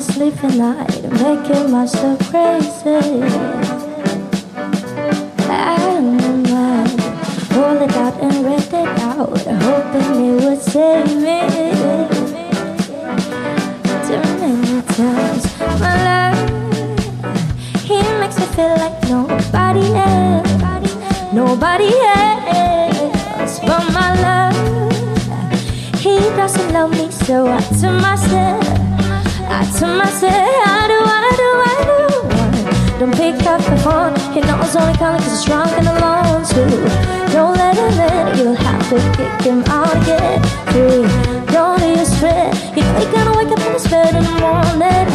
sleeping night, making myself crazy. I'm mind, roll it out and read it out, hoping it would save me. Too many times, my love, he makes me feel like nobody else, nobody else but my love. He doesn't love me, so I to myself, I to myself, I do, I do, I do. Don't pick up the phone, he knows only calling cause he's drunk and alone too. Don't let him in, you'll have to kick him out again. Free, don't be a spread. You know you're gonna wake up in his bed in the morning.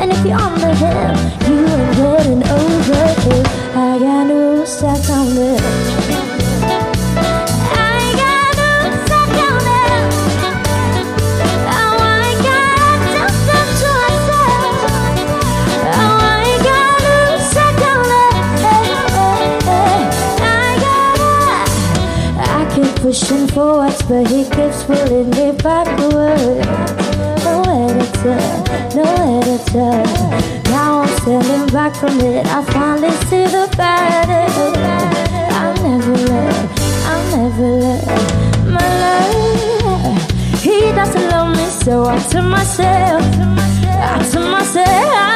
And if you're under him, you ain't getting over it. I got no sex on it. Pushing forwards, but he keeps pulling me backwards. No editor, no editor. Now I'm standing back from it. I finally see the in. I'll never let, I'll never let my love. He doesn't love me, so I to myself, I to myself.